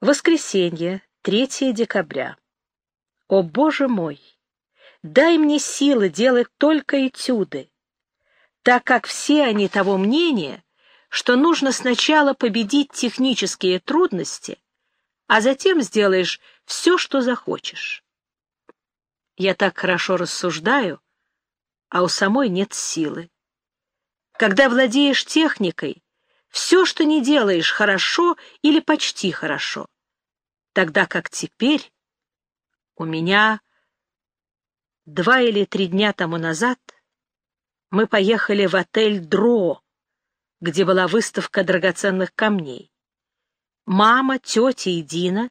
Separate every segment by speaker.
Speaker 1: Воскресенье, 3 декабря. О, Боже мой! Дай мне силы делать только этюды, так как все они того мнения, что нужно сначала победить технические трудности, а затем сделаешь все, что захочешь. Я так хорошо рассуждаю, а у самой нет силы. Когда владеешь техникой, все, что не делаешь, хорошо или почти хорошо. Тогда как теперь у меня два или три дня тому назад мы поехали в отель «Дро», где была выставка драгоценных камней. Мама, тетя и Дина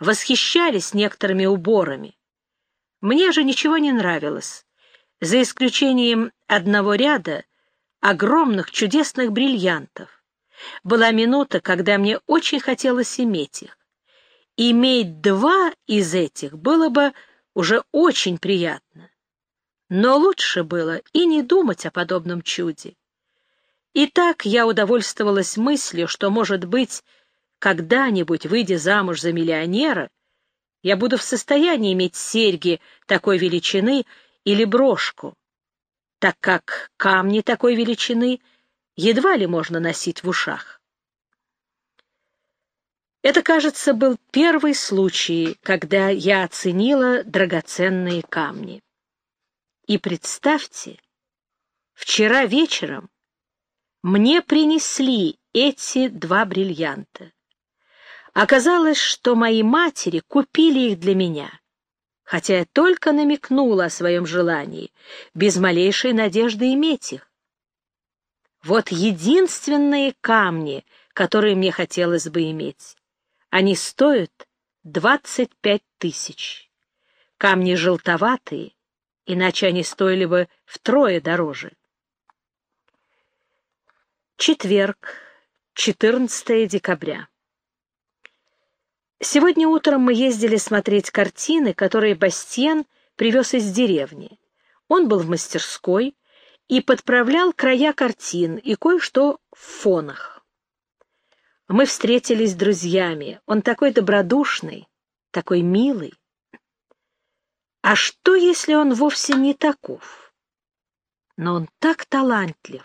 Speaker 1: восхищались некоторыми уборами. Мне же ничего не нравилось, за исключением одного ряда огромных чудесных бриллиантов. Была минута, когда мне очень хотелось иметь их. Иметь два из этих было бы уже очень приятно. Но лучше было и не думать о подобном чуде. И так я удовольствовалась мыслью, что, может быть, когда-нибудь, выйдя замуж за миллионера, я буду в состоянии иметь серьги такой величины или брошку, так как камни такой величины — едва ли можно носить в ушах. Это, кажется, был первый случай, когда я оценила драгоценные камни. И представьте, вчера вечером мне принесли эти два бриллианта. Оказалось, что мои матери купили их для меня, хотя я только намекнула о своем желании, без малейшей надежды иметь их. Вот единственные камни, которые мне хотелось бы иметь. Они стоят двадцать пять тысяч. Камни желтоватые, иначе они стоили бы втрое дороже. Четверг, 14 декабря. Сегодня утром мы ездили смотреть картины, которые Бастиен привез из деревни. Он был в мастерской, и подправлял края картин и кое-что в фонах. Мы встретились с друзьями. Он такой добродушный, такой милый. А что, если он вовсе не таков? Но он так талантлив.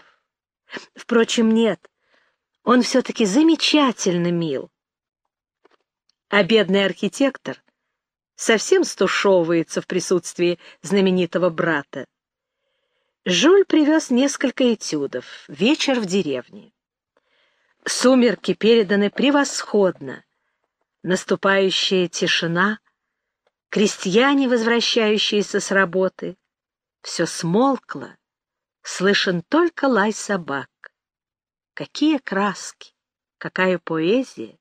Speaker 1: Впрочем, нет, он все-таки замечательно мил. А бедный архитектор совсем стушевывается в присутствии знаменитого брата. Жюль привез несколько этюдов. Вечер в деревне. Сумерки переданы превосходно. Наступающая тишина, крестьяне, возвращающиеся с работы. Все смолкло, слышен только лай собак. Какие краски, какая поэзия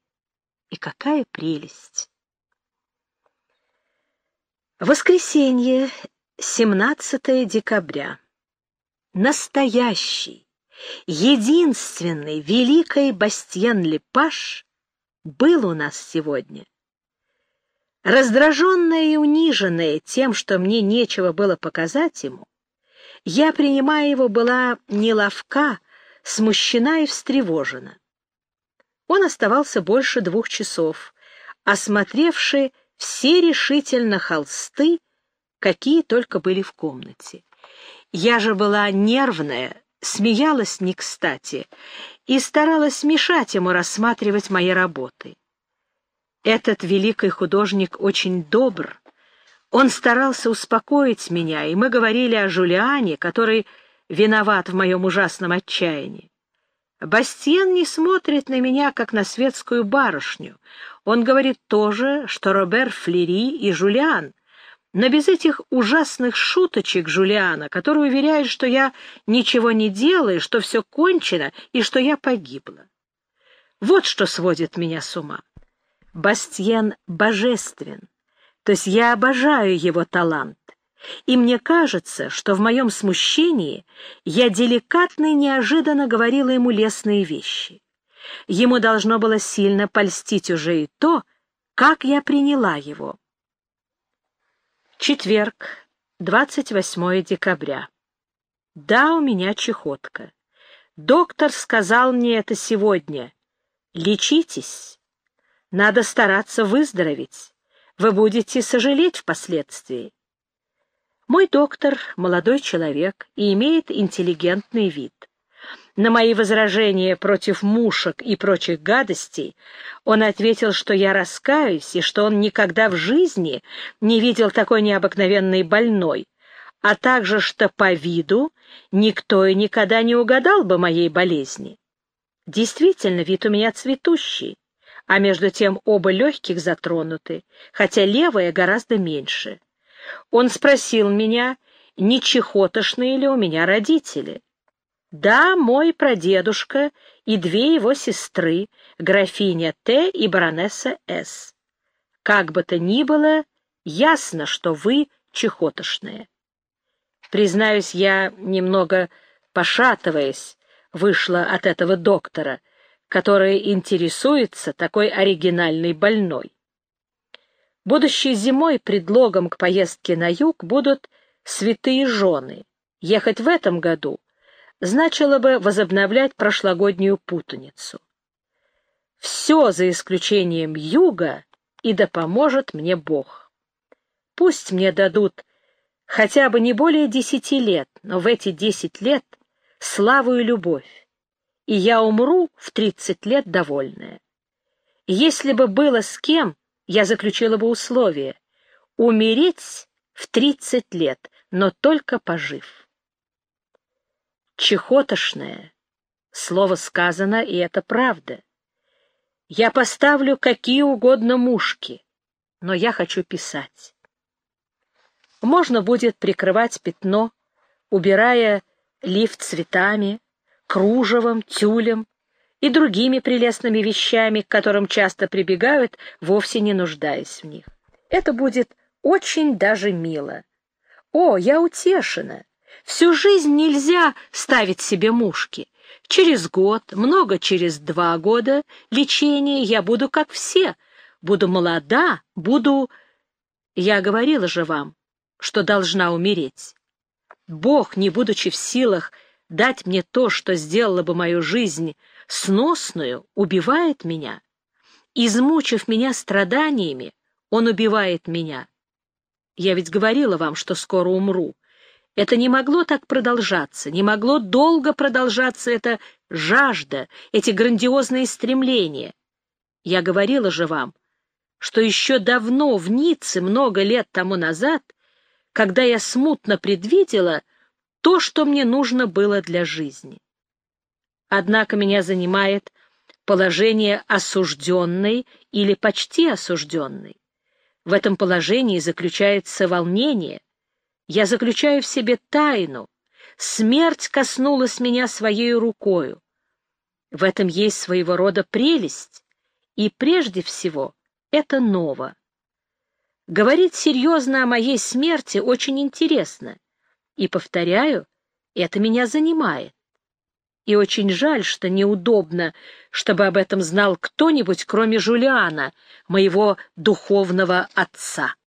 Speaker 1: и какая прелесть! Воскресенье, 17 декабря настоящий, единственный великий Бастьен Лепаш был у нас сегодня. Раздраженная и униженная тем, что мне нечего было показать ему, я, принимая его, была неловка, смущена и встревожена. Он оставался больше двух часов, осмотревший все решительно холсты, какие только были в комнате. Я же была нервная, смеялась не кстати и старалась мешать ему рассматривать мои работы. Этот великий художник очень добр. Он старался успокоить меня, и мы говорили о Жулиане, который виноват в моем ужасном отчаянии. Бастиен не смотрит на меня, как на светскую барышню. Он говорит тоже, что Робер Флери и Жулиан — но без этих ужасных шуточек Жулиана, который уверяет, что я ничего не делаю, что все кончено и что я погибла. Вот что сводит меня с ума. Бастьен божествен, то есть я обожаю его талант, и мне кажется, что в моем смущении я деликатно и неожиданно говорила ему лестные вещи. Ему должно было сильно польстить уже и то, как я приняла его. Четверг, 28 декабря. Да, у меня чехотка. Доктор сказал мне это сегодня. Лечитесь. Надо стараться выздороветь. Вы будете сожалеть впоследствии. Мой доктор — молодой человек и имеет интеллигентный вид. На мои возражения против мушек и прочих гадостей он ответил, что я раскаюсь и что он никогда в жизни не видел такой необыкновенной больной, а также что по виду никто и никогда не угадал бы моей болезни. Действительно, вид у меня цветущий, а между тем оба легких затронуты, хотя левая гораздо меньше. Он спросил меня, не чехотошные ли у меня родители. Да, мой прадедушка и две его сестры, графиня Т. и баронесса С. Как бы то ни было, ясно, что вы чехотошные. Признаюсь, я, немного пошатываясь, вышла от этого доктора, который интересуется такой оригинальной больной. Будущей зимой предлогом к поездке на юг будут святые жены. Ехать в этом году значило бы возобновлять прошлогоднюю путаницу. Все за исключением юга, и да поможет мне Бог. Пусть мне дадут хотя бы не более десяти лет, но в эти десять лет славу и любовь, и я умру в тридцать лет довольная. Если бы было с кем, я заключила бы условие — умереть в тридцать лет, но только пожив чехотошное. Слово сказано, и это правда. Я поставлю какие угодно мушки, но я хочу писать. Можно будет прикрывать пятно, убирая лифт цветами, кружевом, тюлем и другими прелестными вещами, к которым часто прибегают, вовсе не нуждаясь в них. Это будет очень даже мило. О, я утешена! Всю жизнь нельзя ставить себе мушки. Через год, много через два года лечения я буду как все. Буду молода, буду... Я говорила же вам, что должна умереть. Бог, не будучи в силах дать мне то, что сделало бы мою жизнь сносную, убивает меня. Измучив меня страданиями, Он убивает меня. Я ведь говорила вам, что скоро умру. Это не могло так продолжаться, не могло долго продолжаться эта жажда, эти грандиозные стремления. Я говорила же вам, что еще давно в Ницце, много лет тому назад, когда я смутно предвидела то, что мне нужно было для жизни. Однако меня занимает положение осужденной или почти осужденной. В этом положении заключается волнение — я заключаю в себе тайну. Смерть коснулась меня своей рукою. В этом есть своего рода прелесть, и прежде всего это ново. Говорить серьезно о моей смерти очень интересно, и, повторяю, это меня занимает. И очень жаль, что неудобно, чтобы об этом знал кто-нибудь, кроме Жулиана, моего духовного отца.